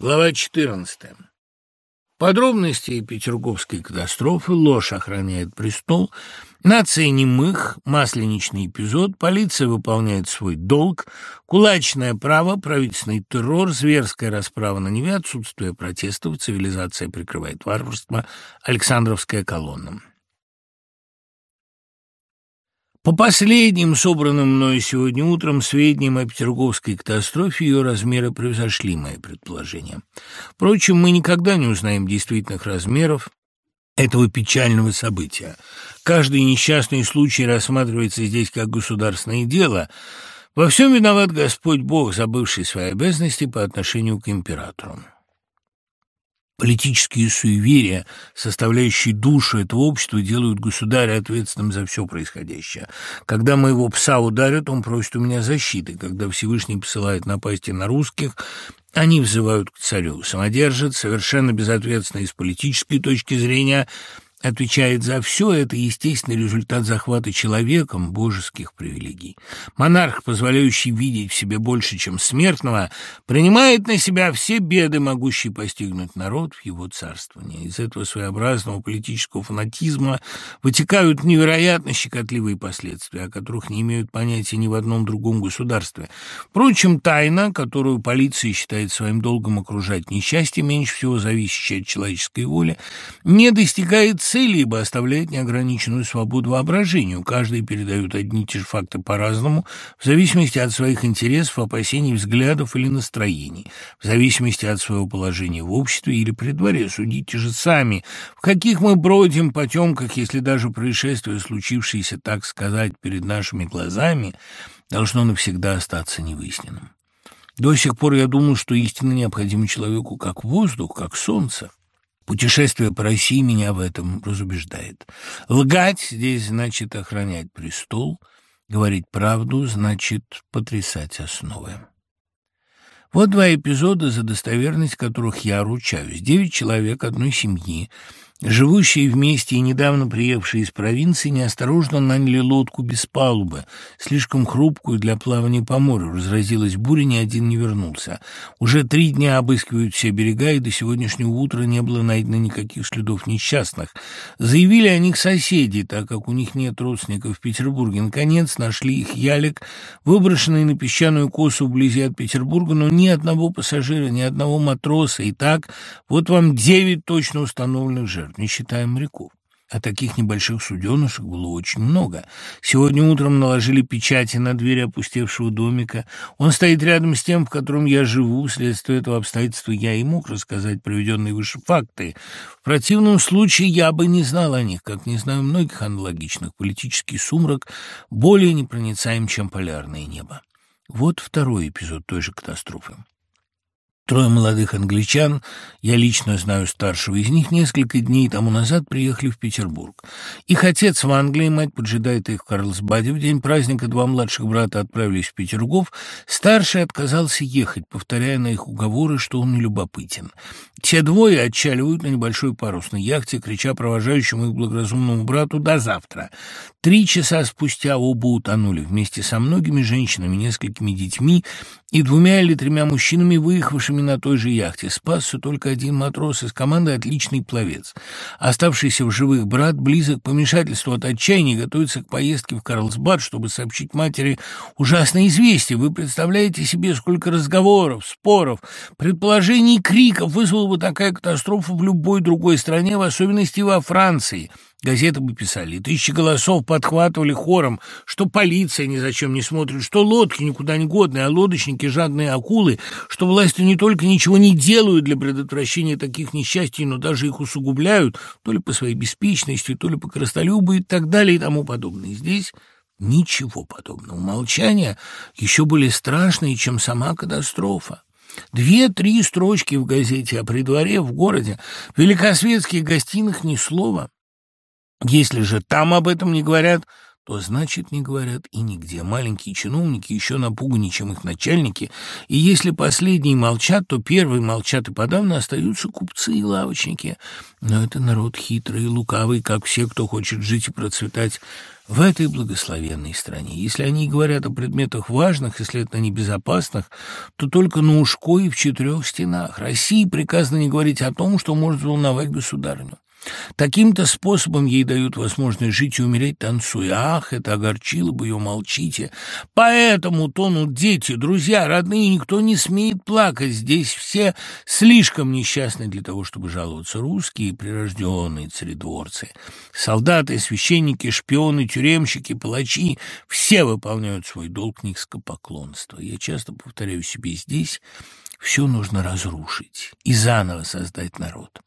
Глава 14. Подробности петерговской катастрофы, ложь охраняет престол, нация немых, масленичный эпизод, полиция выполняет свой долг, кулачное право, правительственный террор, зверская расправа на Неве, отсутствие протестов, цивилизация прикрывает варварство, Александровская колонна. По последним собранным мною сегодня утром сведениям о Петерговской катастрофе ее размеры превзошли мои предположения. Впрочем, мы никогда не узнаем действительных размеров этого печального события. Каждый несчастный случай рассматривается здесь как государственное дело. Во всем виноват Господь Бог, забывший свои обязанности по отношению к императору. Политические суеверия, составляющие душу этого общества, делают государя ответственным за все происходящее. Когда моего пса ударят, он просит у меня защиты. Когда Всевышний посылает напасти на русских, они взывают к царю. Самодержец, совершенно безответственный с политической точки зрения – отвечает за все это естественный результат захвата человеком божеских привилегий. Монарх, позволяющий видеть в себе больше, чем смертного, принимает на себя все беды, могущие постигнуть народ в его царствовании. Из этого своеобразного политического фанатизма вытекают невероятно щекотливые последствия, о которых не имеют понятия ни в одном другом государстве. Впрочем, тайна, которую полиция считает своим долгом окружать несчастье, меньше всего зависящее от человеческой воли, не достигает цели, ибо оставляет неограниченную свободу воображению. Каждый передает одни и те же факты по-разному, в зависимости от своих интересов, опасений, взглядов или настроений, в зависимости от своего положения в обществе или при дворе. Судите же сами, в каких мы бродим потемках, если даже происшествие, случившееся, так сказать, перед нашими глазами, должно навсегда остаться невыясненным. До сих пор я думал, что истина необходима человеку как воздух, как солнце. Путешествие по России меня в этом разубеждает. Лгать здесь значит охранять престол, говорить правду значит потрясать основы. Вот два эпизода, за достоверность которых я ручаюсь. Девять человек одной семьи Живущие вместе и недавно приехавшие из провинции неосторожно наняли лодку без палубы, слишком хрупкую для плавания по морю. Разразилась буря, ни один не вернулся. Уже три дня обыскивают все берега, и до сегодняшнего утра не было найдено никаких следов несчастных. Заявили о них соседи, так как у них нет родственников в Петербурге. Наконец нашли их ялик, выброшенный на песчаную косу вблизи от Петербурга, но ни одного пассажира, ни одного матроса. И так вот вам девять точно установленных жертв жертв, не считая моряков. А таких небольших суденышек было очень много. Сегодня утром наложили печати на дверь опустевшего домика. Он стоит рядом с тем, в котором я живу. Вследствие этого обстоятельства я и мог рассказать приведенные выше факты. В противном случае я бы не знал о них, как не знаю многих аналогичных. Политический сумрак более непроницаем, чем полярное небо. Вот второй эпизод той же катастрофы. Трое молодых англичан, я лично знаю старшего из них, несколько дней тому назад приехали в Петербург. Их отец в Англии, мать поджидает их в Карлсбаде. В день праздника два младших брата отправились в Петергоф. Старший отказался ехать, повторяя на их уговоры, что он не любопытен. Те двое отчаливают на небольшой парусной яхте, крича провожающему их благоразумному брату «до завтра». Три часа спустя оба утонули вместе со многими женщинами, несколькими детьми и двумя или тремя мужчинами, выехавшими на той же яхте. Спасся только один матрос из команды «Отличный пловец». Оставшийся в живых брат близок к помешательству от отчаяния готовится к поездке в Карлсбад, чтобы сообщить матери ужасное известие. Вы представляете себе, сколько разговоров, споров, предположений криков вызвала бы такая катастрофа в любой другой стране, в особенности во Франции – Газеты бы писали, тысячи голосов подхватывали хором, что полиция ни зачем не смотрит, что лодки никуда не годные, а лодочники жадные акулы, что власти не только ничего не делают для предотвращения таких несчастий, но даже их усугубляют, то ли по своей беспечности, то ли по коростолюбу и так далее и тому подобное. Здесь ничего подобного. Молчание еще более страшное, чем сама катастрофа. Две-три строчки в газете, а при дворе, в городе, в великосветских гостиных ни слова. Если же там об этом не говорят, то значит не говорят и нигде. Маленькие чиновники еще напуганнее, чем их начальники, и если последние молчат, то первые молчат, и подавно остаются купцы и лавочники. Но это народ хитрый и лукавый, как все, кто хочет жить и процветать в этой благословенной стране. Если они говорят о предметах важных и, следовательно, небезопасных, то только на ушко и в четырех стенах. России приказано не говорить о том, что может волновать государню. Таким-то способом ей дают возможность жить и умереть, танцуя. Ах, это огорчило бы ее, молчите. Поэтому тонут дети, друзья, родные, никто не смеет плакать. Здесь все слишком несчастны для того, чтобы жаловаться. Русские прирожденные царедворцы, солдаты, священники, шпионы, тюремщики, палачи — все выполняют свой долг низкопоклонства. Я часто повторяю себе здесь, все нужно разрушить и заново создать народ.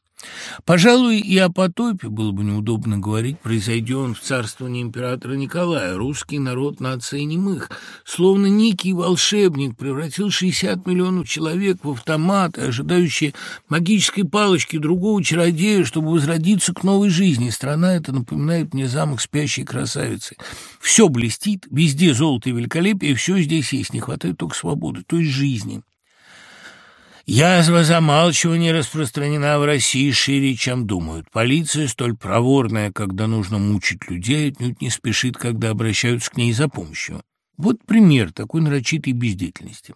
Пожалуй, и о потопе было бы неудобно говорить, произойдя он в царствовании императора Николая. Русский народ нация немых, словно некий волшебник превратил 60 миллионов человек в автоматы, ожидающие магической палочки другого чародея, чтобы возродиться к новой жизни. Страна эта напоминает мне замок спящей красавицы. Все блестит, везде золото и великолепие, все здесь есть, не хватает только свободы, то есть жизни. Язва замалчивания распространена в России шире, чем думают. Полиция, столь проворная, когда нужно мучить людей, отнюдь не спешит, когда обращаются к ней за помощью. Вот пример такой нарочитой бездеятельности.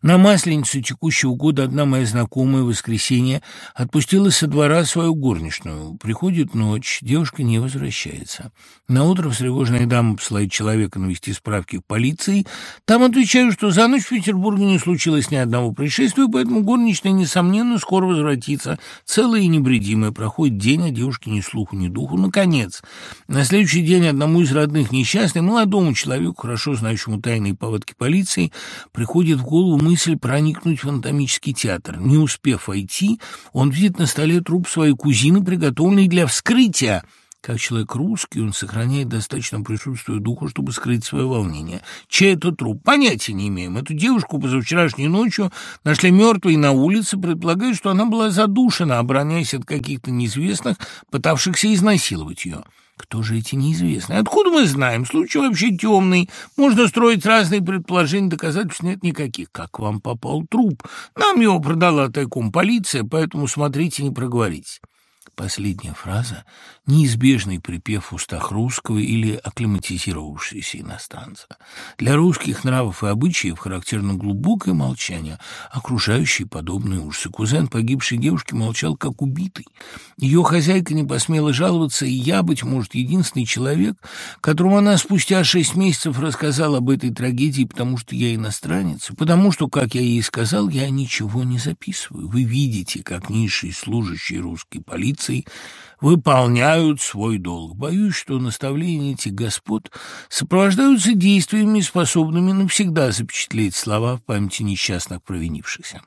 На Масленицу текущего года одна моя знакомая в воскресенье отпустила со двора свою горничную. Приходит ночь, девушка не возвращается. Наутро встревоженная дама посылает человека навести справки в полиции. Там отвечают, что за ночь в Петербурге не случилось ни одного происшествия, поэтому горничная, несомненно, скоро возвратится. Целая и невредимая. Проходит день, а девушке ни слуху, ни духу. Наконец, на следующий день одному из родных несчастной, молодому человеку, хорошо знающему тайные поводки полиции, приходит в голову мысль проникнуть в анатомический театр. Не успев войти, он видит на столе труп своей кузины, приготовленный для вскрытия. Как человек русский, он сохраняет достаточно присутствие духа, чтобы скрыть свое волнение. Чей это труп? Понятия не имеем. Эту девушку позавчерашней ночью нашли мертвой на улице, предполагая, что она была задушена, обороняясь от каких-то неизвестных, пытавшихся изнасиловать ее. Кто же эти неизвестные? Откуда мы знаем? Случай вообще темный. Можно строить разные предположения, доказательств нет никаких. Как вам попал труп? Нам его продала тайком полиция, поэтому смотрите, не проговоритесь. Последняя фраза — неизбежный припев устах русского или акклиматизировавшегося иностранца. Для русских нравов и обычаев характерно глубокое молчание, окружающие подобные ужасы. Кузен погибшей девушки молчал, как убитый. Ее хозяйка не посмела жаловаться, и я, быть может, единственный человек, которому она спустя шесть месяцев рассказала об этой трагедии, потому что я иностранец, потому что, как я ей сказал, я ничего не записываю. Вы видите, как низшие служащие русской полиции полицией выполняют свой долг. Боюсь, что наставления этих господ сопровождаются действиями, способными навсегда запечатлеть слова в памяти несчастных провинившихся.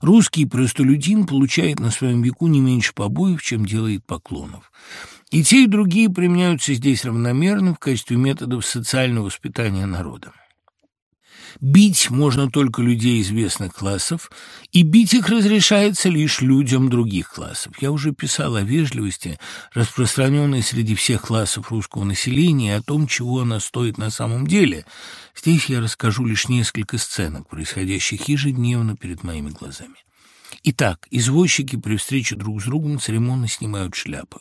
Русский простолюдин получает на своем веку не меньше побоев, чем делает поклонов. И те, и другие применяются здесь равномерно в качестве методов социального воспитания народа. Бить можно только людей известных классов, и бить их разрешается лишь людям других классов. Я уже писал о вежливости, распространенной среди всех классов русского населения, о том, чего она стоит на самом деле. Здесь я расскажу лишь несколько сценок, происходящих ежедневно перед моими глазами. Итак, извозчики при встрече друг с другом церемонно снимают шляпы.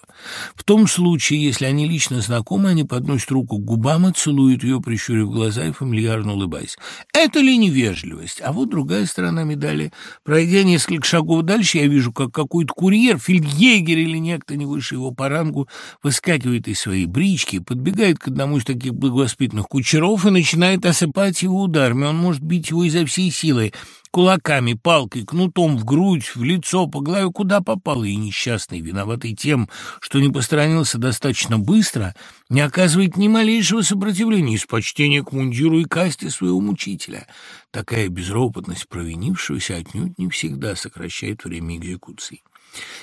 В том случае, если они лично знакомы, они подносят руку к губам и целуют ее, прищурив глаза и фамильярно улыбаясь. Это ли невежливость? А вот другая сторона медали. Пройдя несколько шагов дальше, я вижу, как какой-то курьер, фельдъегер или некто не выше его по рангу, выскакивает из своей брички, подбегает к одному из таких благовоспитанных кучеров и начинает осыпать его ударами. Он может бить его изо всей силы, кулаками, палкой, кнутом в грудь, в лицо, по голове, куда попало, и несчастный, виноватый тем, что не посторонился достаточно быстро, не оказывает ни малейшего сопротивления из почтения к мундиру и касте своего мучителя. Такая безропотность провинившегося отнюдь не всегда сокращает время экзекуции.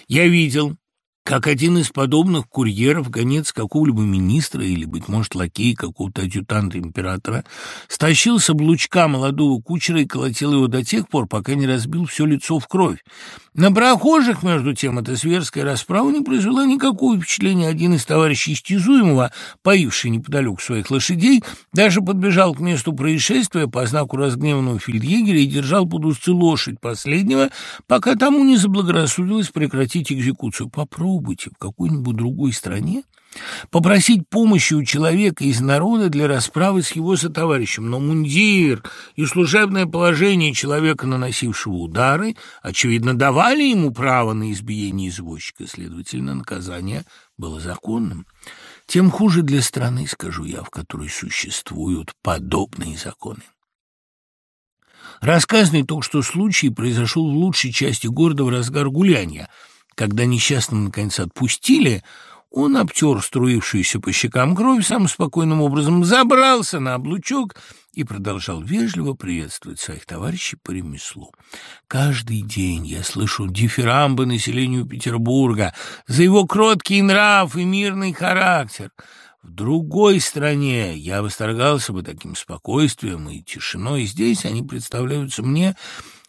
Я видел, как один из подобных курьеров, гонец какого-либо министра или, быть может, лакей какого-то адъютанта императора, стащил с облучка молодого кучера и колотил его до тех пор, пока не разбил все лицо в кровь. На прохожих, между тем, эта зверская расправа не произвела никакого впечатления. Один из товарищей истязуемого, поивший неподалеку своих лошадей, даже подбежал к месту происшествия по знаку разгневанного фельдъегеря и держал под узцы лошадь последнего, пока тому не заблагорассудилось прекратить экзекуцию. Попробуйте в какой-нибудь другой стране попросить помощи у человека из народа для расправы с его сотоварищем. Но мундир и служебное положение человека, наносившего удары, очевидно, давали ему право на избиение извозчика, следовательно, наказание было законным. Тем хуже для страны, скажу я, в которой существуют подобные законы. Рассказанный только что случай произошел в лучшей части города в разгар гуляния. Когда несчастного наконец отпустили, он обтер струившуюся по щекам кровь, самым спокойным образом забрался на облучок и продолжал вежливо приветствовать своих товарищей по ремеслу. Каждый день я слышу дифирамбы населению Петербурга за его кроткий нрав и мирный характер. В другой стране я восторгался бы таким спокойствием и тишиной, здесь они представляются мне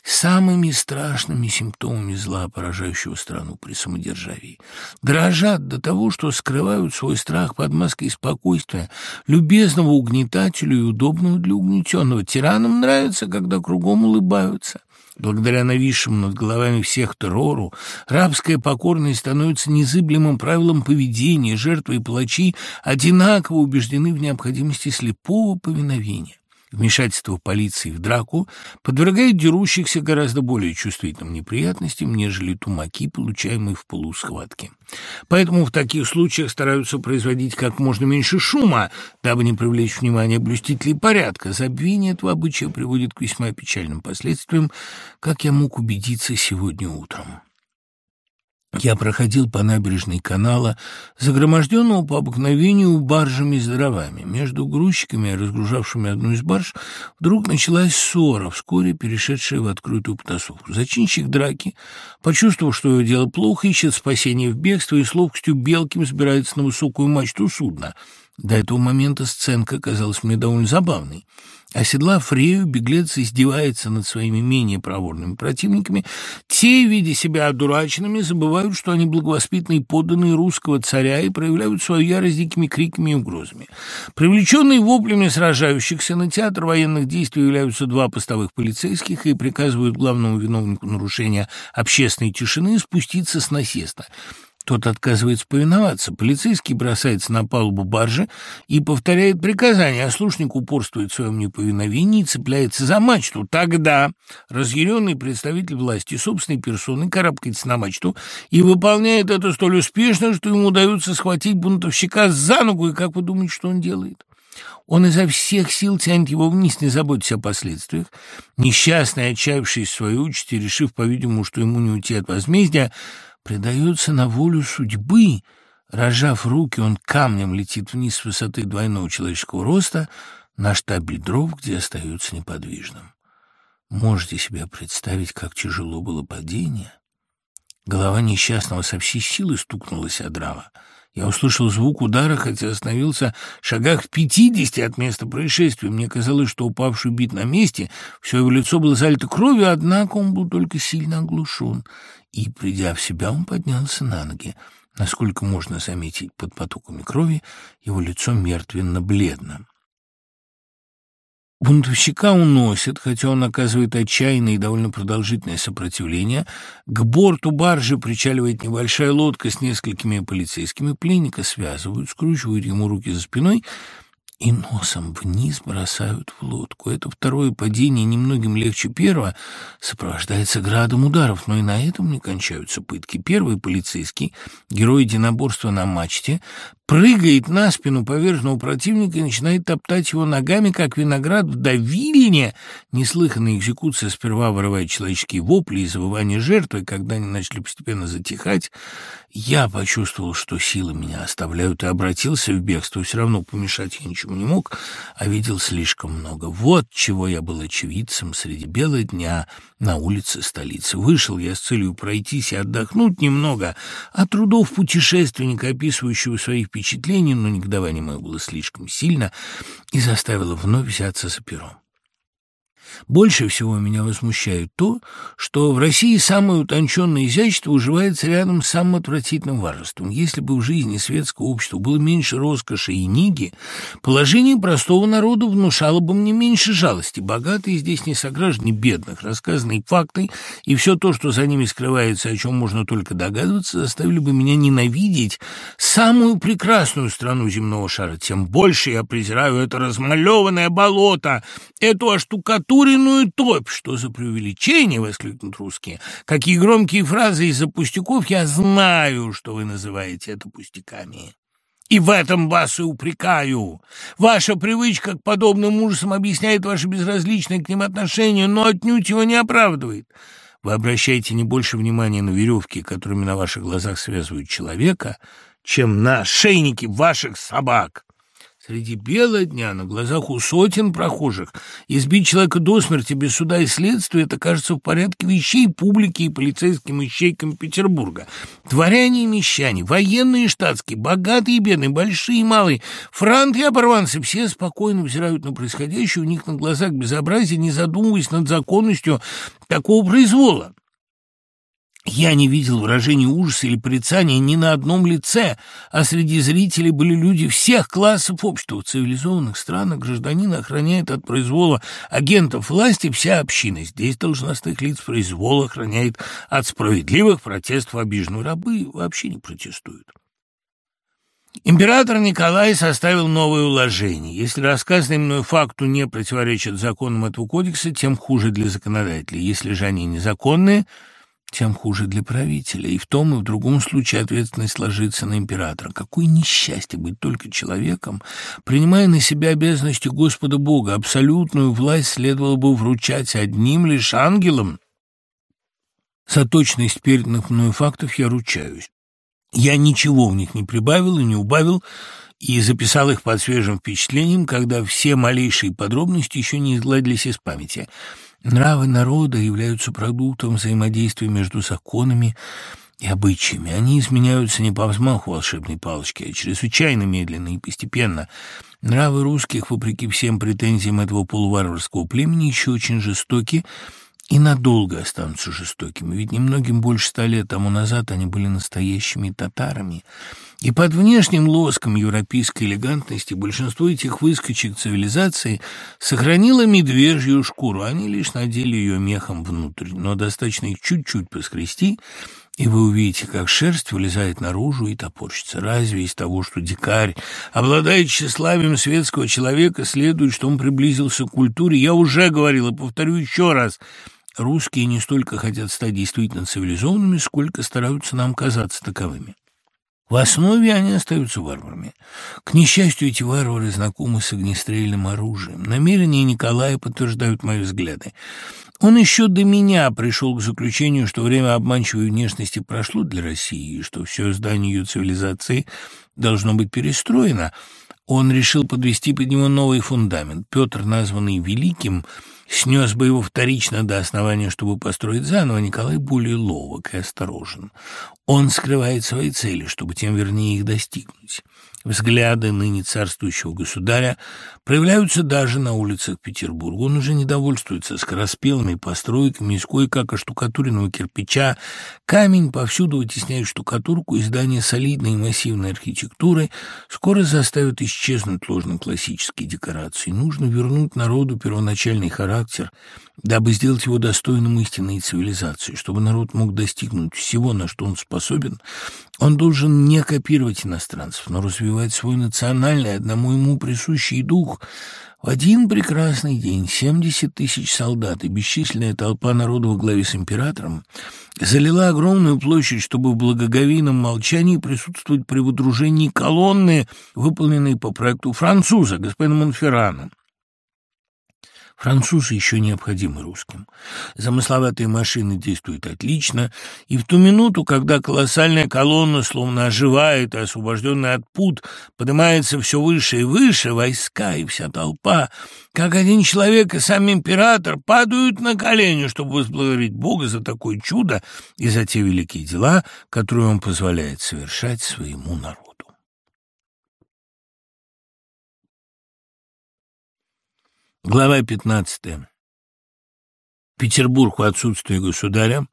самыми страшными симптомами зла, поражающего страну при самодержавии. Дрожат до того, что скрывают свой страх под маской спокойствия, любезного угнетателю и удобного для угнетенного. Тиранам нравится, когда кругом улыбаются. Благодаря нависшему над головами всех террору, рабская покорность становится незыблемым правилом поведения, жертвы и палачи одинаково убеждены в необходимости слепого повиновения. Вмешательство полиции в драку подвергает дерущихся гораздо более чувствительным неприятностям, нежели тумаки, получаемые в полусхватке. Поэтому в таких случаях стараются производить как можно меньше шума, дабы не привлечь внимание блюстителей порядка. Забвение этого обычая приводит к весьма печальным последствиям, как я мог убедиться сегодня утром. Я проходил по набережной канала, загроможденного по обыкновению баржами с дровами. Между грузчиками, разгружавшими одну из барж, вдруг началась ссора, вскоре перешедшая в открытую потасовку. Зачинщик драки, почувствовав, что его дело плохо, ищет спасение в бегстве и с ловкостью белким взбирается на высокую мачту судна. До этого момента сценка казалась мне довольно забавной. Оседлав Фрею, беглец издевается над своими менее проворными противниками. Те, видя себя одураченными, забывают, что они благовоспитанные подданные русского царя и проявляют свою ярость дикими криками и угрозами. Привлеченные воплями сражающихся на театр военных действий являются два постовых полицейских и приказывают главному виновнику нарушения общественной тишины спуститься с насеста. Тот отказывается повиноваться. Полицейский бросается на палубу баржи и повторяет приказание, а слушник упорствует в своем неповиновении и цепляется за мачту. Тогда разъяренный представитель власти собственной персоны карабкается на мачту и выполняет это столь успешно, что ему удается схватить бунтовщика за ногу, и как вы думаете, что он делает? Он изо всех сил тянет его вниз, не заботясь о последствиях. Несчастный, отчаявшись в своей участи, решив, по-видимому, что ему не уйти от возмездия, предается на волю судьбы. Рожав руки, он камнем летит вниз с высоты двойного человеческого роста на штабель дров, где остается неподвижным. Можете себе представить, как тяжело было падение? Голова несчастного со всей силы стукнулась о дрова. Я услышал звук удара, хотя остановился в шагах пятидесяти от места происшествия. Мне казалось, что упавший бит на месте, все его лицо было залито кровью, однако он был только сильно оглушен и, придя в себя, он поднялся на ноги. Насколько можно заметить под потоками крови, его лицо мертвенно-бледно. Бунтовщика уносят, хотя он оказывает отчаянное и довольно продолжительное сопротивление. К борту баржи причаливает небольшая лодка с несколькими полицейскими. Пленника связывают, скручивают ему руки за спиной и носом вниз бросают в лодку. Это второе падение, немногим легче первого, сопровождается градом ударов, но и на этом не кончаются пытки. Первый полицейский, герой единоборства на мачте, прыгает на спину поверженного противника и начинает топтать его ногами, как виноград в давильне. Неслыханная экзекуция сперва вырывает человеческие вопли и завывания жертвы, когда они начали постепенно затихать. Я почувствовал, что силы меня оставляют, и обратился в бегство. Все равно помешать я ничего не мог, а видел слишком много. Вот чего я был очевидцем среди бела дня на улице столицы. Вышел я с целью пройтись и отдохнуть немного от трудов путешественника, описывающего своих впечатления впечатление, но негодование мое было слишком сильно и заставило вновь взяться за перо. Больше всего меня возмущает то, что в России самое утонченное изящество уживается рядом с самым отвратительным варварством. Если бы в жизни светского общества было меньше роскоши и ниги, положение простого народа внушало бы мне меньше жалости. Богатые здесь не сограждане бедных, рассказанные факты и все то, что за ними скрывается, о чем можно только догадываться, заставили бы меня ненавидеть самую прекрасную страну земного шара. Тем больше я презираю это размалеванное болото, эту оштукатуренную топь. Что за преувеличение, воскликнут русские. Какие громкие фразы из-за пустяков. Я знаю, что вы называете это пустяками. И в этом вас и упрекаю. Ваша привычка к подобным ужасам объясняет ваше безразличное к ним отношение, но отнюдь его не оправдывает. Вы обращаете не больше внимания на веревки, которыми на ваших глазах связывают человека, чем на шейники ваших собак. Среди бела дня, на глазах у сотен прохожих, избить человека до смерти без суда и следствия, это кажется в порядке вещей публики и полицейским ищейкам Петербурга. Дворяне и мещане, военные и штатские, богатые и бедные, большие и малые, франты и оборванцы, все спокойно взирают на происходящее у них на глазах безобразие, не задумываясь над законностью такого произвола. Я не видел выражения ужаса или порицания ни на одном лице, а среди зрителей были люди всех классов общества. В цивилизованных странах гражданина охраняет от произвола агентов власти вся община. Здесь должностных лиц произвол охраняет от справедливых протестов обиженных. Рабы вообще не протестуют. Император Николай составил новое уложение. Если рассказанный мной факту не противоречит законам этого кодекса, тем хуже для законодателей. Если же они незаконные – тем хуже для правителя. И в том и в другом случае ответственность ложится на императора. Какое несчастье быть только человеком, принимая на себя обязанности Господа Бога. Абсолютную власть следовало бы вручать одним лишь ангелам. За точность переданных мною фактов я ручаюсь. Я ничего в них не прибавил и не убавил, и записал их под свежим впечатлением, когда все малейшие подробности еще не изгладились из памяти – Нравы народа являются продуктом взаимодействия между законами и обычаями. Они изменяются не по взмаху волшебной палочки, а чрезвычайно медленно и постепенно. Нравы русских, вопреки всем претензиям этого полуварварского племени, еще очень жестоки и надолго останутся жестокими, ведь немногим больше ста лет тому назад они были настоящими татарами. И под внешним лоском европейской элегантности большинство этих выскочек цивилизации сохранило медвежью шкуру, они лишь надели ее мехом внутрь, но достаточно их чуть-чуть поскрести, и вы увидите, как шерсть вылезает наружу и топорщится. Разве из того, что дикарь обладает тщеславием светского человека, следует, что он приблизился к культуре? Я уже говорил и повторю еще раз – Русские не столько хотят стать действительно цивилизованными, сколько стараются нам казаться таковыми. В основе они остаются варварами. К несчастью, эти варвары знакомы с огнестрельным оружием. Намерения Николая подтверждают мои взгляды. Он еще до меня пришел к заключению, что время обманчивой внешности прошло для России, и что все здание ее цивилизации должно быть перестроено. Он решил подвести под него новый фундамент. Петр, названный Великим, снес бы его вторично до основания, чтобы построить заново, Николай более ловок и осторожен. Он скрывает свои цели, чтобы тем вернее их достигнуть. Взгляды ныне царствующего государя проявляются даже на улицах Петербурга. Он уже не довольствуется скороспелыми постройками из кое-как оштукатуренного кирпича. Камень повсюду вытесняет штукатурку, и здания солидной и массивной архитектуры скоро заставят исчезнуть ложно-классические декорации. Нужно вернуть народу первоначальный характер, дабы сделать его достойным истинной цивилизации, чтобы народ мог достигнуть всего, на что он способен, он должен не копировать иностранцев, но развивать свой национальный, одному ему присущий дух. В один прекрасный день 70 тысяч солдат и бесчисленная толпа народа во главе с императором залила огромную площадь, чтобы в благоговейном молчании присутствовать при выдружении колонны, выполненной по проекту француза, господина Монферрана. Французы еще необходимы русским. Замысловатые машины действуют отлично, и в ту минуту, когда колоссальная колонна, словно оживает и освобожденная от пут, поднимается все выше и выше, войска и вся толпа, как один человек и сам император, падают на колени, чтобы возблагодарить Бога за такое чудо и за те великие дела, которые он позволяет совершать своему народу. Глава 15. Петербург в отсутствие государя,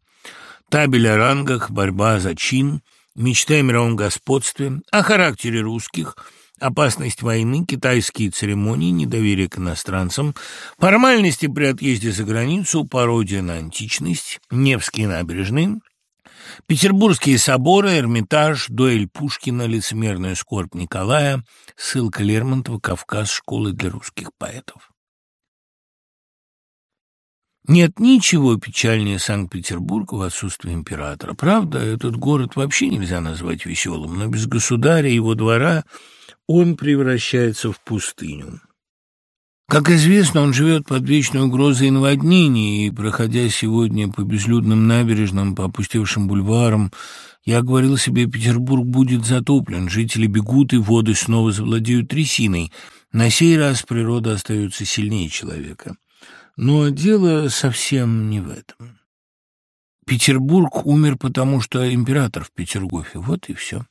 табель о рангах, борьба за чин, мечта о мировом господстве, о характере русских – опасность войны, китайские церемонии, недоверие к иностранцам, формальности при отъезде за границу, пародия на античность, Невские набережные, Петербургские соборы, Эрмитаж, дуэль Пушкина, лицемерная скорбь Николая, ссылка Лермонтова, Кавказ, школы для русских поэтов. Нет ничего печальнее Санкт-Петербурга в отсутствии императора. Правда, этот город вообще нельзя назвать веселым, но без государя и его двора он превращается в пустыню. Как известно, он живет под вечной угрозой наводнений, и, проходя сегодня по безлюдным набережным, по опустевшим бульварам, я говорил себе, Петербург будет затоплен, жители бегут, и воды снова завладеют трясиной. На сей раз природа остается сильнее человека. Но дело совсем не в этом. Петербург умер, потому что император в Петергофе. Вот и все.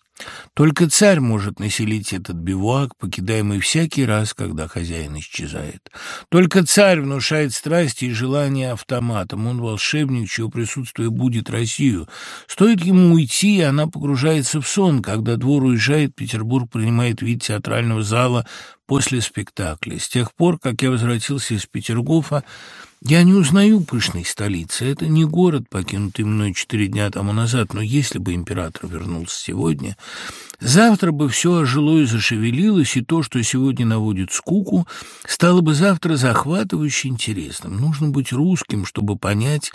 Только царь может населить этот бивуак, покидаемый всякий раз, когда хозяин исчезает. Только царь внушает страсти и желания автоматом. Он волшебник, чье присутствие будет Россию. Стоит ему уйти, и она погружается в сон. Когда двор уезжает, Петербург принимает вид театрального зала после спектакля. С тех пор, как я возвратился из Петергофа, я не узнаю пышной столицы. Это не город, покинутый мной четыре дня тому назад, но если бы император вернулся сегодня, завтра бы все ожило и зашевелилось, и то, что сегодня наводит скуку, стало бы завтра захватывающе интересным. Нужно быть русским, чтобы понять,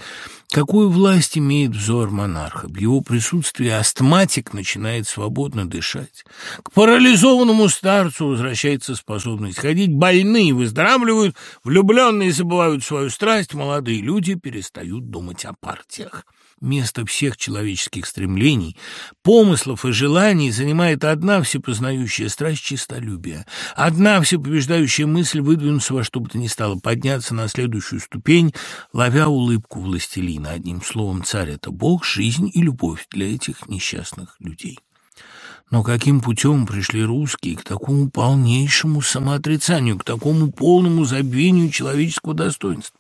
какую власть имеет взор монарха. В его присутствии астматик начинает свободно дышать. К парализованному старцу возвращается способность ходить, больные выздоравливают, влюбленные забывают свою страсть, молодые люди перестают думать о партиях. Место всех человеческих стремлений, помыслов и желаний занимает одна всепознающая страсть честолюбия, одна всепобеждающая мысль выдвинуться во что бы то ни стало, подняться на следующую ступень, ловя улыбку властелина. Одним словом, царь — это Бог, жизнь и любовь для этих несчастных людей. Но каким путем пришли русские к такому полнейшему самоотрицанию, к такому полному забвению человеческого достоинства?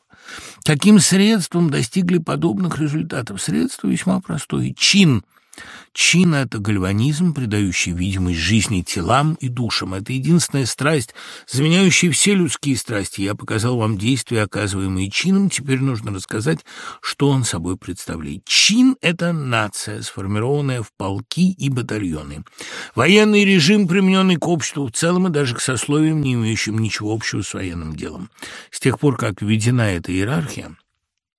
Каким средством достигли подобных результатов? Средство весьма простое – чин – Чин – это гальванизм, придающий видимость жизни телам и душам. Это единственная страсть, заменяющая все людские страсти. Я показал вам действия, оказываемые чином. Теперь нужно рассказать, что он собой представляет. Чин – это нация, сформированная в полки и батальоны. Военный режим, примененный к обществу в целом и даже к сословиям, не имеющим ничего общего с военным делом. С тех пор, как введена эта иерархия,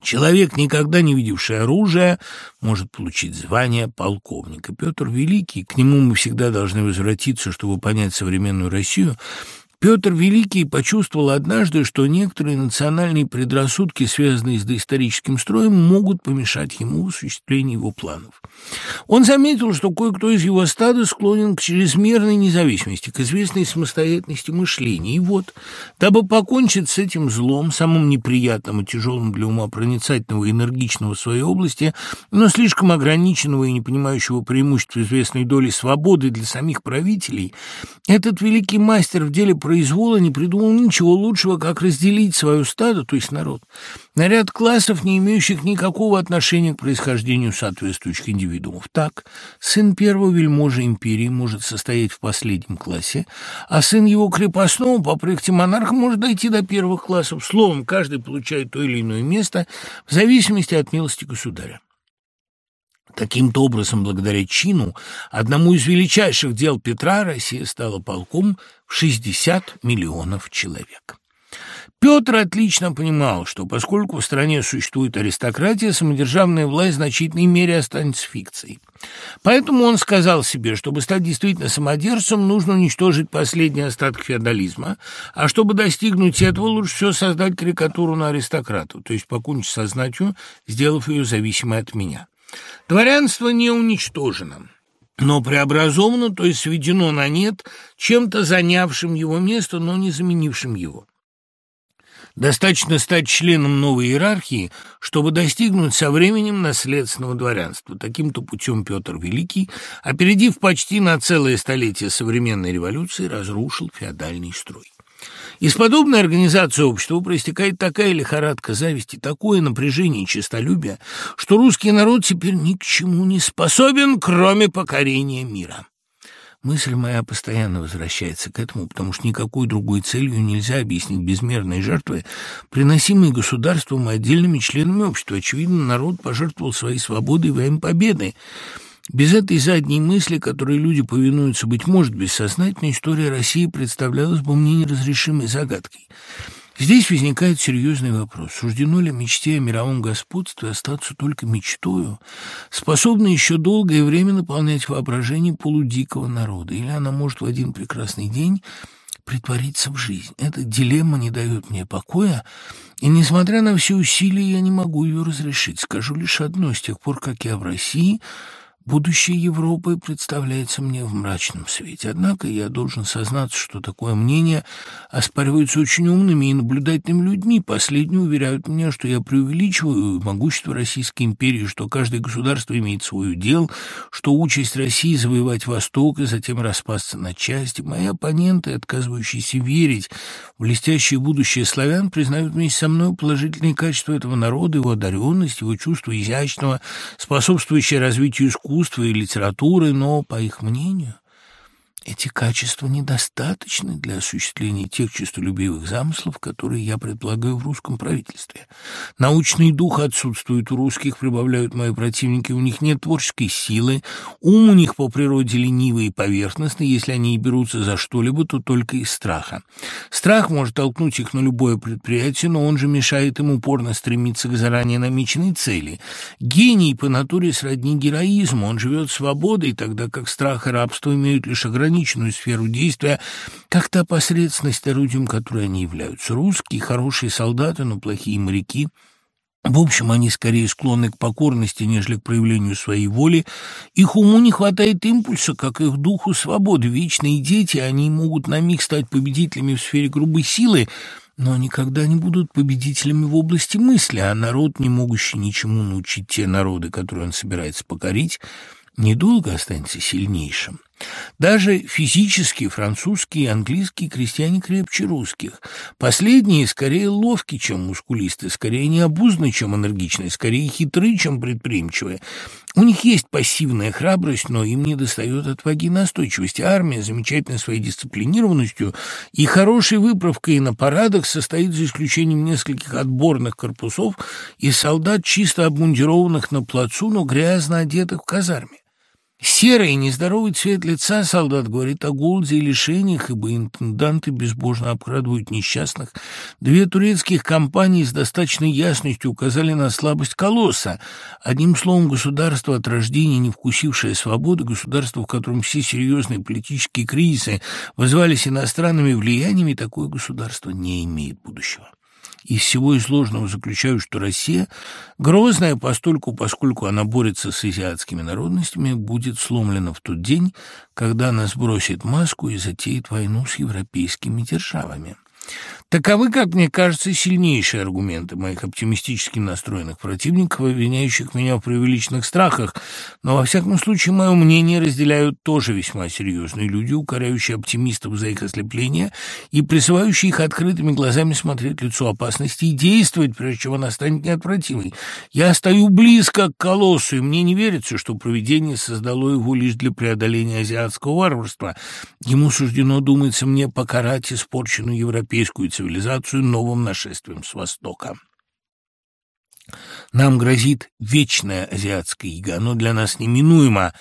Человек, никогда не видевший оружия, может получить звание полковника. Петр Великий, к нему мы всегда должны возвратиться, чтобы понять современную Россию, Петр Великий почувствовал однажды, что некоторые национальные предрассудки, связанные с доисторическим строем, могут помешать ему в осуществлении его планов. Он заметил, что кое-кто из его стада склонен к чрезмерной независимости, к известной самостоятельности мышления. И вот, дабы покончить с этим злом, самым неприятным и тяжелым для ума проницательного и энергичного в своей области, но слишком ограниченного и не понимающего преимуществ известной доли свободы для самих правителей, этот великий мастер в деле произвола не придумал ничего лучшего, как разделить свою стадо, то есть народ, на ряд классов, не имеющих никакого отношения к происхождению соответствующих индивидуумов. Так, сын первого вельможи империи может состоять в последнем классе, а сын его крепостного по проекте монарха может дойти до первых классов. Словом, каждый получает то или иное место в зависимости от милости государя. Таким-то образом, благодаря чину, одному из величайших дел Петра Россия стала полком в 60 миллионов человек. Петр отлично понимал, что поскольку в стране существует аристократия, самодержавная власть в значительной мере останется фикцией. Поэтому он сказал себе, чтобы стать действительно самодержцем, нужно уничтожить последний остаток феодализма, а чтобы достигнуть этого, лучше всего создать карикатуру на аристократу, то есть покончить со знатью, сделав ее зависимой от меня. Дворянство не уничтожено, но преобразовано, то есть сведено на нет, чем-то занявшим его место, но не заменившим его. Достаточно стать членом новой иерархии, чтобы достигнуть со временем наследственного дворянства. Таким-то путем Петр Великий, опередив почти на целое столетие современной революции, разрушил феодальный строй. Из подобной организации общества проистекает такая лихорадка зависти, такое напряжение и честолюбия, что русский народ теперь ни к чему не способен, кроме покорения мира. Мысль моя постоянно возвращается к этому, потому что никакой другой целью нельзя объяснить безмерные жертвы, приносимые государством и отдельными членами общества. Очевидно, народ пожертвовал своей свободой во имя победы. Без этой задней мысли, которой люди повинуются, быть может, бессознательно, история России представлялась бы мне неразрешимой загадкой. Здесь возникает серьезный вопрос. Суждено ли мечте о мировом господстве остаться только мечтою, способной еще долгое время наполнять воображение полудикого народа? Или она может в один прекрасный день притвориться в жизнь? Эта дилемма не дает мне покоя, и, несмотря на все усилия, я не могу ее разрешить. Скажу лишь одно. С тех пор, как я в России... Будущее Европы представляется мне в мрачном свете. Однако я должен сознаться, что такое мнение оспаривается очень умными и наблюдательными людьми. Последние уверяют меня, что я преувеличиваю могущество Российской империи, что каждое государство имеет свой удел, что участь России завоевать Восток и затем распасться на части. Мои оппоненты, отказывающиеся верить в блестящее будущее славян, признают вместе со мной положительные качества этого народа, его одаренность, его чувство изящного, способствующее развитию искусства, искусства и литературы, но, по их мнению, эти качества недостаточны для осуществления тех честолюбивых замыслов, которые я предполагаю в русском правительстве. Научный дух отсутствует у русских, прибавляют мои противники, у них нет творческой силы, ум у них по природе ленивый и поверхностный, если они и берутся за что-либо, то только из страха. Страх может толкнуть их на любое предприятие, но он же мешает им упорно стремиться к заранее намеченной цели. Гений по натуре сродни героизму, он живет свободой, тогда как страх и рабство имеют лишь ограничения ограниченную сферу действия, как та посредственность, орудием которой они являются. Русские хорошие солдаты, но плохие моряки – в общем, они скорее склонны к покорности, нежели к проявлению своей воли. Их уму не хватает импульса, как их духу свободы. Вечные дети, они могут на миг стать победителями в сфере грубой силы, но никогда не будут победителями в области мысли, а народ, не могущий ничему научить те народы, которые он собирается покорить, недолго останется сильнейшим. Даже физически французские и английские крестьяне крепче русских. Последние скорее ловки, чем мускулисты, скорее необузны, чем энергичные, скорее хитры, чем предприимчивые. У них есть пассивная храбрость, но им не достает отваги и настойчивости. Армия, замечательной своей дисциплинированностью и хорошей выправкой на парадах, состоит за исключением нескольких отборных корпусов из солдат, чисто обмундированных на плацу, но грязно одетых в казарме. Серый нездоровый цвет лица солдат говорит о голоде и лишениях, ибо интенданты безбожно обкрадывают несчастных. Две турецких компании с достаточной ясностью указали на слабость колосса. Одним словом, государство от рождения, не вкусившее свободы, государство, в котором все серьезные политические кризисы вызывались иностранными влияниями, такое государство не имеет будущего. Из всего изложенного заключаю, что Россия, грозная постольку, поскольку она борется с азиатскими народностями, будет сломлена в тот день, когда она сбросит маску и затеет войну с европейскими державами. Таковы, как мне кажется, сильнейшие аргументы моих оптимистически настроенных противников, обвиняющих меня в преувеличенных страхах, но, во всяком случае, мое мнение разделяют тоже весьма серьезные люди, укоряющие оптимистов за их ослепление и призывающие их открытыми глазами смотреть лицо опасности и действовать, прежде чем она станет неотвратимой. Я стою близко к колоссу, и мне не верится, что провидение создало его лишь для преодоления азиатского варварства. Ему суждено, думается мне, покарать испорченную европейскую цивилизацию цивилизацию новым нашествием с Востока. Нам грозит вечная азиатская ига, но для нас неминуемо,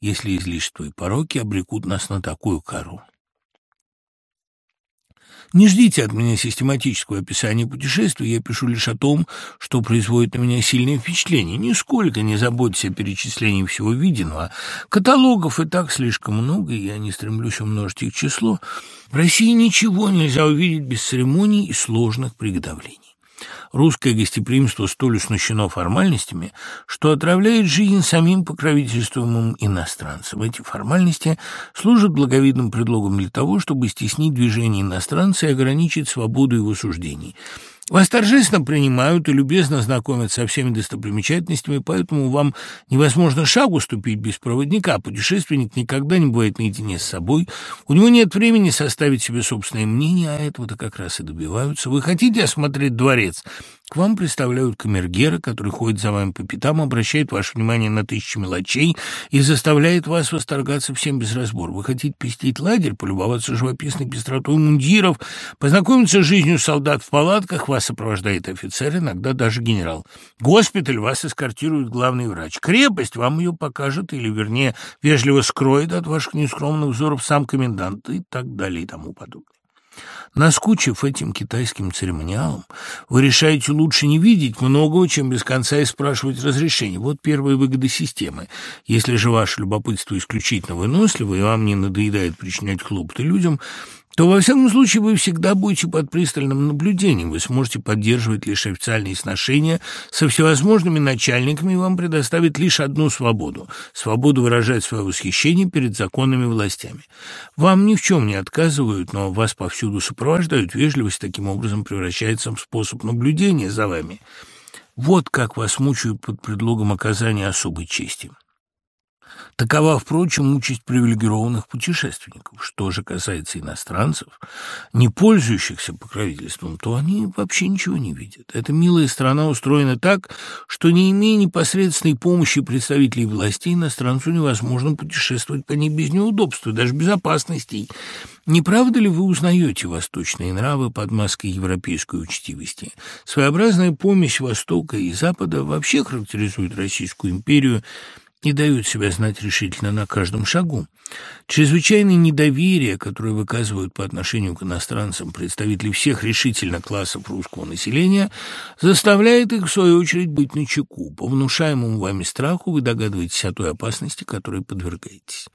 если излишества и пороки обрекут нас на такую кару. Не ждите от меня систематического описания путешествий, я пишу лишь о том, что производит на меня сильное впечатление. Нисколько не заботьтесь о перечислении всего виденного. Каталогов и так слишком много, и я не стремлюсь умножить их число. В России ничего нельзя увидеть без церемоний и сложных приготовлений. Русское гостеприимство столь уснащено формальностями, что отравляет жизнь самим покровительствуемым иностранцам. Эти формальности служат благовидным предлогом для того, чтобы стеснить движение иностранца и ограничить свободу его суждений. Вас торжественно принимают и любезно знакомят со всеми достопримечательностями, поэтому вам невозможно шагу ступить без проводника. Путешественник никогда не бывает наедине с собой. У него нет времени составить себе собственное мнение, а этого-то как раз и добиваются. Вы хотите осмотреть дворец? К вам представляют камергера, который ходит за вами по пятам, обращает ваше внимание на тысячи мелочей и заставляет вас восторгаться всем без разбора. Вы хотите посетить лагерь, полюбоваться живописной пестротой мундиров, познакомиться с жизнью солдат в палатках, вас сопровождает офицер, иногда даже генерал. Госпиталь вас эскортирует главный врач. Крепость вам ее покажет, или, вернее, вежливо скроет от ваших нескромных взоров сам комендант и так далее и тому подобное. Наскучив этим китайским церемониалом, вы решаете лучше не видеть многого, чем без конца и спрашивать разрешения. Вот первые выгоды системы. Если же ваше любопытство исключительно выносливо, и вам не надоедает причинять хлопоты людям, то, во всяком случае, вы всегда будете под пристальным наблюдением. Вы сможете поддерживать лишь официальные сношения со всевозможными начальниками, и вам предоставит лишь одну свободу – свободу выражать свое восхищение перед законными властями. Вам ни в чем не отказывают, но вас повсюду сопровождают. Вежливость таким образом превращается в способ наблюдения за вами. Вот как вас мучают под предлогом оказания особой чести. Такова, впрочем, участь привилегированных путешественников. Что же касается иностранцев, не пользующихся покровительством, то они вообще ничего не видят. Эта милая страна устроена так, что, не имея непосредственной помощи представителей власти, иностранцу невозможно путешествовать по ней без неудобств, даже безопасностей. Не правда ли вы узнаете восточные нравы под маской европейской учтивости? Своеобразная помесь Востока и Запада вообще характеризует Российскую империю – не дают себя знать решительно на каждом шагу. Чрезвычайное недоверие, которое выказывают по отношению к иностранцам представители всех решительно классов русского населения, заставляет их, в свою очередь, быть начеку. По внушаемому вами страху вы догадываетесь о той опасности, которой подвергаетесь.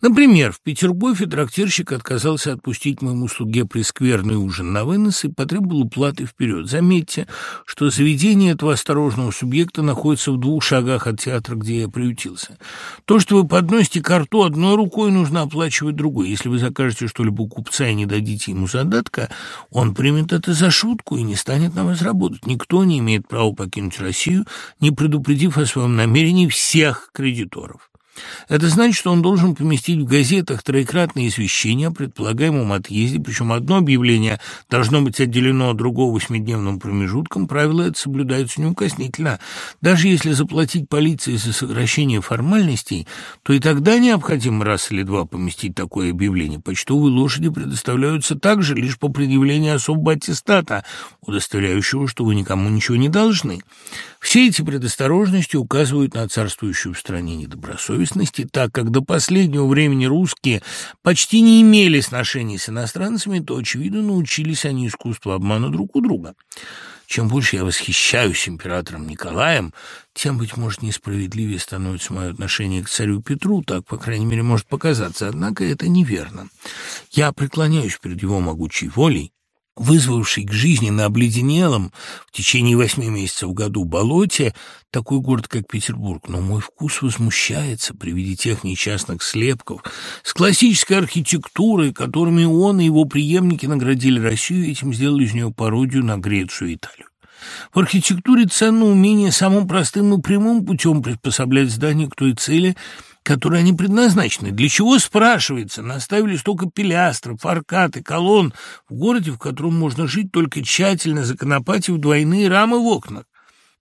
Например, в Петербурге трактирщик отказался отпустить моему слуге прескверный ужин на вынос и потребовал уплаты вперед. Заметьте, что заведение этого осторожного субъекта находится в двух шагах от театра, где я приютился. То, что вы подносите карту одной рукой, нужно оплачивать другой. Если вы закажете что-либо у купца и не дадите ему задатка, он примет это за шутку и не станет на вас работать. Никто не имеет права покинуть Россию, не предупредив о своем намерении всех кредиторов. Это значит, что он должен поместить в газетах троекратное извещение о предполагаемом отъезде, причем одно объявление должно быть отделено от другого восьмидневным промежутком, правила это соблюдаются неукоснительно. Даже если заплатить полиции за сокращение формальностей, то и тогда необходимо раз или два поместить такое объявление. Почтовые лошади предоставляются также лишь по предъявлению особого аттестата, удостоверяющего, что вы никому ничего не должны. Все эти предосторожности указывают на царствующую в стране недобросовестность, и так как до последнего времени русские почти не имели сношений с иностранцами, то, очевидно, научились они искусству обмана друг у друга. Чем больше я восхищаюсь императором Николаем, тем, быть может, несправедливее становится мое отношение к царю Петру, так, по крайней мере, может показаться, однако это неверно. Я преклоняюсь перед его могучей волей, вызвавший к жизни на обледенелом в течение восьми месяцев в году болоте такой город, как Петербург. Но мой вкус возмущается при виде тех несчастных слепков с классической архитектурой, которыми он и его преемники наградили Россию, и этим сделали из нее пародию на Грецию и Италию. В архитектуре ценно умение самым простым и прямым путем приспособлять здание к той цели, которые они предназначены. Для чего, спрашивается, наставили столько пилястров, аркад и колонн в городе, в котором можно жить, только тщательно законопатив двойные рамы в окнах?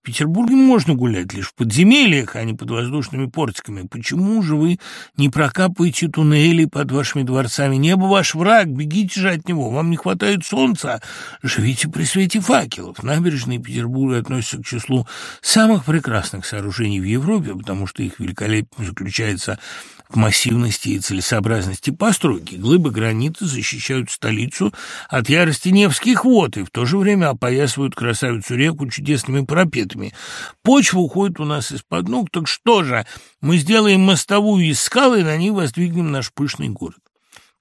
Петербурге можно гулять лишь в подземельях, а не под воздушными портиками. Почему же вы не прокапываете туннели под вашими дворцами? Небо ваш враг, бегите же от него. Вам не хватает солнца, живите при свете факелов. Набережные Петербурга относятся к числу самых прекрасных сооружений в Европе, потому что их великолепие заключается в массивности и целесообразности постройки. Глыбы гранита защищают столицу от ярости Невских вод и в то же время опоясывают красавицу реку чудесными парапетами. Почва уходит у нас из-под ног, так что же, мы сделаем мостовую из скалы и на ней воздвигнем наш пышный город.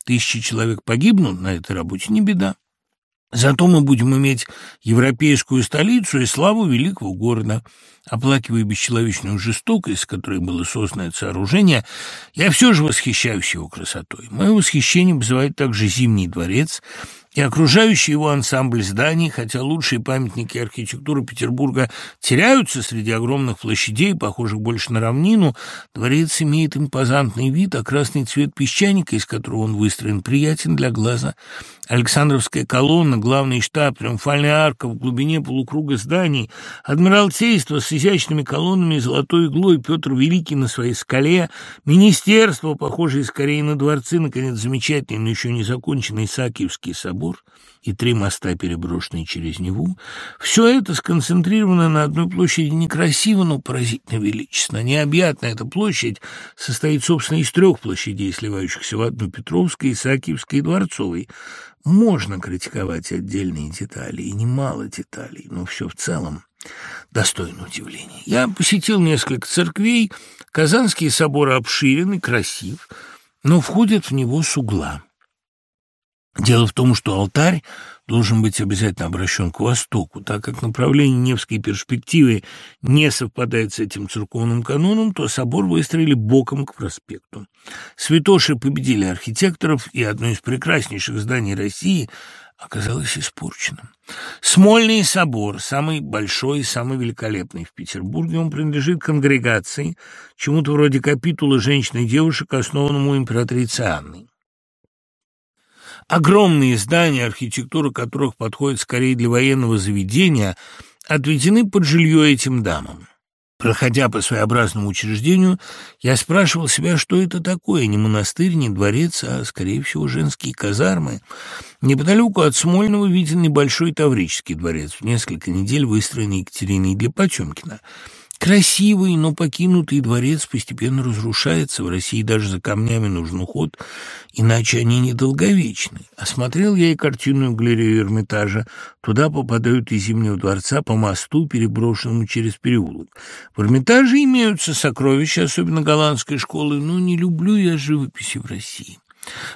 Тысячи человек погибнут на этой работе, не беда. Зато мы будем иметь европейскую столицу и славу великого города. Оплакивая бесчеловечную жестокость, с которой было создано это сооружение, я все же восхищаюсь его красотой. Мое восхищение вызывает также Зимний дворец и окружающий его ансамбль зданий, хотя лучшие памятники архитектуры Петербурга теряются среди огромных площадей, похожих больше на равнину, дворец имеет импозантный вид, а красный цвет песчаника, из которого он выстроен, приятен для глаза. Александровская колонна, главный штаб, триумфальная арка в глубине полукруга зданий, адмиралтейство с изящными колоннами и золотой иглой, Петр Великий на своей скале, министерство, похожее скорее на дворцы, наконец, замечательный, но еще не законченный Исаакиевский собор и три моста, переброшенные через Неву, все это сконцентрировано на одной площади некрасиво, но поразительно величественно. Необъятная эта площадь состоит, собственно, из трех площадей, сливающихся в одну Петровской, Исаакиевской и Дворцовой. Можно критиковать отдельные детали, и немало деталей, но все в целом достойно удивления. Я посетил несколько церквей, Казанский собор обширен и красив, но входит в него с угла. Дело в том, что алтарь должен быть обязательно обращен к востоку, так как направление Невской перспективы не совпадает с этим церковным каноном, то собор выстроили боком к проспекту. Святоши победили архитекторов, и одно из прекраснейших зданий России оказалось испорченным. Смольный собор, самый большой и самый великолепный в Петербурге, он принадлежит конгрегации, чему-то вроде капитула женщин и девушек, основанному императрицей Анной. Огромные здания, архитектура которых подходит скорее для военного заведения, отведены под жилье этим дамам. Проходя по своеобразному учреждению, я спрашивал себя, что это такое, не монастырь, не дворец, а, скорее всего, женские казармы. Неподалеку от Смольного виден небольшой Таврический дворец, в несколько недель выстроенный Екатериной для Потемкина – Красивый, но покинутый дворец постепенно разрушается. В России даже за камнями нужен уход, иначе они недолговечны. Осмотрел я и картинную галерею Эрмитажа. Туда попадают из Зимнего дворца по мосту, переброшенному через переулок. В Эрмитаже имеются сокровища, особенно голландской школы, но не люблю я живописи в России.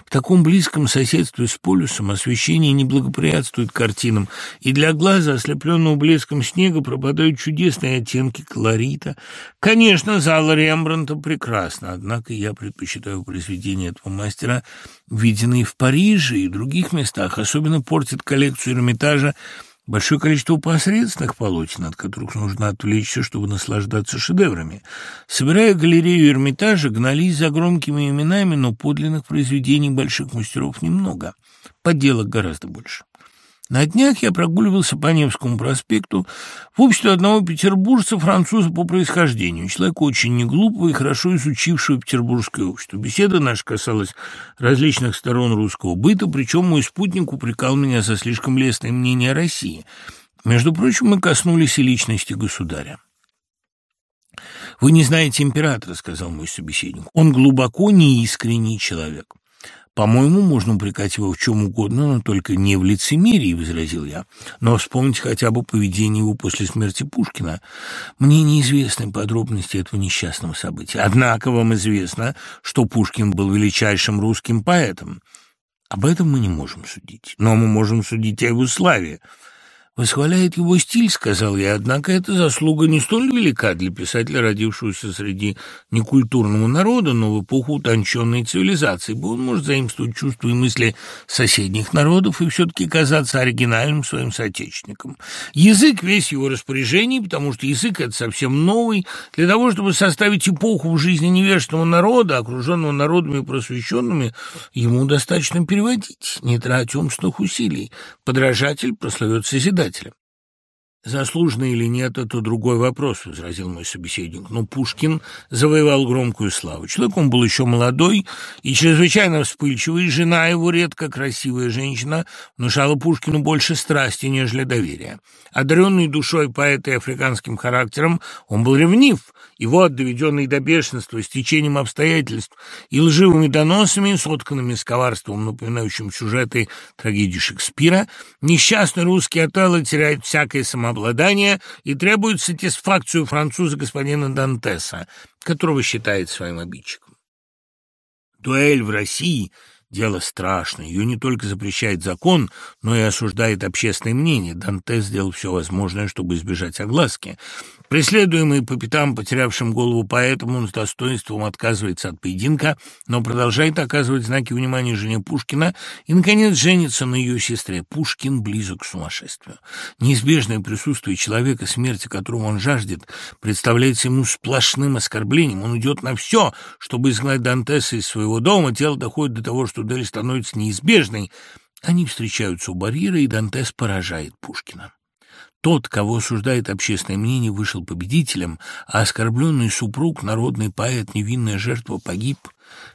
В таком близком соседстве с полюсом освещение не благоприятствует картинам, и для глаза, ослепленного блеском снега, пропадают чудесные оттенки колорита. Конечно, зал Рембрандта прекрасна, однако я предпочитаю произведения этого мастера, виденные в Париже и других местах, особенно портит коллекцию Эрмитажа Большое количество посредственных полотен, от которых нужно отвлечься, чтобы наслаждаться шедеврами. Собирая галерею Эрмитажа, гнались за громкими именами, но подлинных произведений больших мастеров немного. Подделок гораздо больше. На днях я прогуливался по Невскому проспекту в обществе одного петербуржца, француза по происхождению, человека очень неглупого и хорошо изучившего петербургское общество. Беседа наша касалась различных сторон русского быта, причем мой спутник упрекал меня за слишком лестное мнение о России. Между прочим, мы коснулись и личности государя. «Вы не знаете императора», — сказал мой собеседник. «Он глубоко неискренний человек». По-моему, можно упрекать его в чем угодно, но только не в лицемерии, — возразил я. Но вспомните хотя бы поведение его после смерти Пушкина. Мне неизвестны подробности этого несчастного события. Однако вам известно, что Пушкин был величайшим русским поэтом. Об этом мы не можем судить, но мы можем судить о его славе. «Восхваляет его стиль», — сказал я, — «однако эта заслуга не столь велика для писателя, родившегося среди некультурного народа, но в эпоху утонченной цивилизации, ибо он может заимствовать чувства и мысли соседних народов и все-таки казаться оригинальным своим соотечественником. Язык весь его распоряжении, потому что язык — это совсем новый, для того, чтобы составить эпоху в жизни невежественного народа, окруженного народами просвещенными, ему достаточно переводить, не тратя умственных усилий. Подражатель прославит созидатель писателем. «Заслуженно или нет, это другой вопрос», — возразил мой собеседник. Но Пушкин завоевал громкую славу. Человек он был еще молодой и чрезвычайно вспыльчивый. Жена его, редко красивая женщина, внушала Пушкину больше страсти, нежели доверия. Одаренный душой поэта и африканским характером, он был ревнив, вот, доведенный до бешенства, с течением обстоятельств и лживыми доносами, сотканными с коварством, напоминающим сюжеты трагедии Шекспира, несчастный русский Отелло теряет всякое самообладание и требует сатисфакцию француза господина Дантеса, которого считает своим обидчиком. Дуэль в России Дело страшное. Ее не только запрещает закон, но и осуждает общественное мнение. Данте сделал все возможное, чтобы избежать огласки. Преследуемый по пятам, потерявшим голову поэтому, он с достоинством отказывается от поединка, но продолжает оказывать знаки внимания жене Пушкина и, наконец, женится на ее сестре. Пушкин близок к сумасшествию. Неизбежное присутствие человека, смерти которого он жаждет, представляется ему сплошным оскорблением. Он идет на все, чтобы изгнать Дантеса из своего дома. Дело доходит до того, что дуэль становится неизбежной. Они встречаются у барьера, и Дантес поражает Пушкина. Тот, кого осуждает общественное мнение, вышел победителем, а оскорбленный супруг, народный поэт, невинная жертва погиб.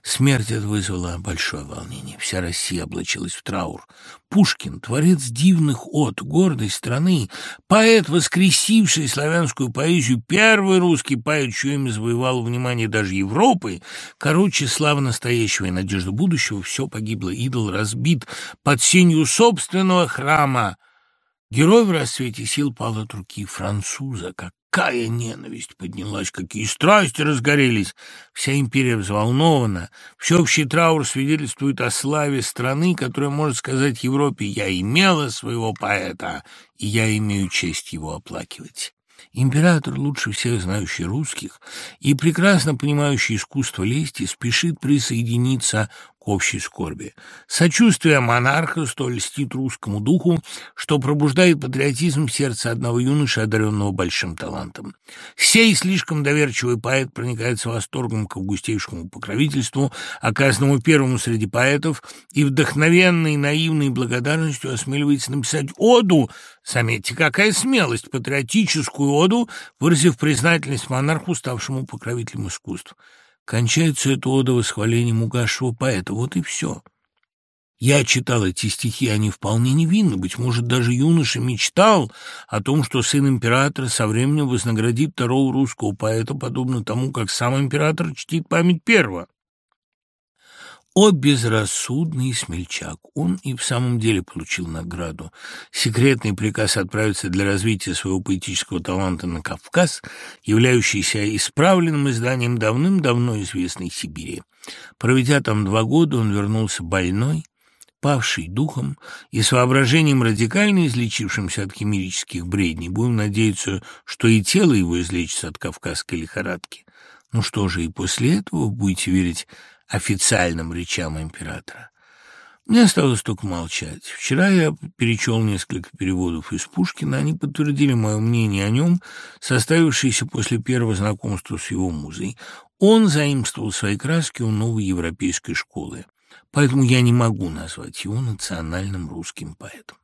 Смерть это вызвала большое волнение. Вся Россия облачилась в траур. Пушкин, творец дивных от, гордость страны, поэт, воскресивший славянскую поэзию, первый русский поэт, чье имя завоевало внимание даже Европы, короче, слава настоящего и надежда будущего, все погибло, идол разбит под сенью собственного храма. Герой в расцвете сил пал от руки француза. Какая ненависть поднялась, какие страсти разгорелись! Вся империя взволнована. Всеобщий траур свидетельствует о славе страны, которая может сказать Европе «Я имела своего поэта, и я имею честь его оплакивать». Император, лучше всех знающий русских и прекрасно понимающий искусство лести, спешит присоединиться общей скорби. Сочувствие монарха столь льстит русскому духу, что пробуждает патриотизм сердца одного юноши, одаренного большим талантом. Сей слишком доверчивый поэт проникается восторгом к августейшему покровительству, оказанному первому среди поэтов, и вдохновенной, наивной благодарностью осмеливается написать оду, заметьте, какая смелость, патриотическую оду, выразив признательность монарху, ставшему покровителем искусств. Кончается эта ода восхвалением угасшего поэта. Вот и все. Я читал эти стихи, они вполне невинны. Быть может, даже юноша мечтал о том, что сын императора со временем вознаградит второго русского поэта, подобно тому, как сам император чтит память первого. О, безрассудный смельчак! Он и в самом деле получил награду. Секретный приказ отправиться для развития своего поэтического таланта на Кавказ, являющийся исправленным изданием давным-давно известной Сибири. Проведя там два года, он вернулся больной, павший духом и с воображением радикально излечившимся от химических бредней. Будем надеяться, что и тело его излечится от кавказской лихорадки. Ну что же, и после этого будете верить официальным речам императора. Мне осталось только молчать. Вчера я перечел несколько переводов из Пушкина, они подтвердили мое мнение о нем, составившееся после первого знакомства с его музой. Он заимствовал свои краски у новой европейской школы, поэтому я не могу назвать его национальным русским поэтом.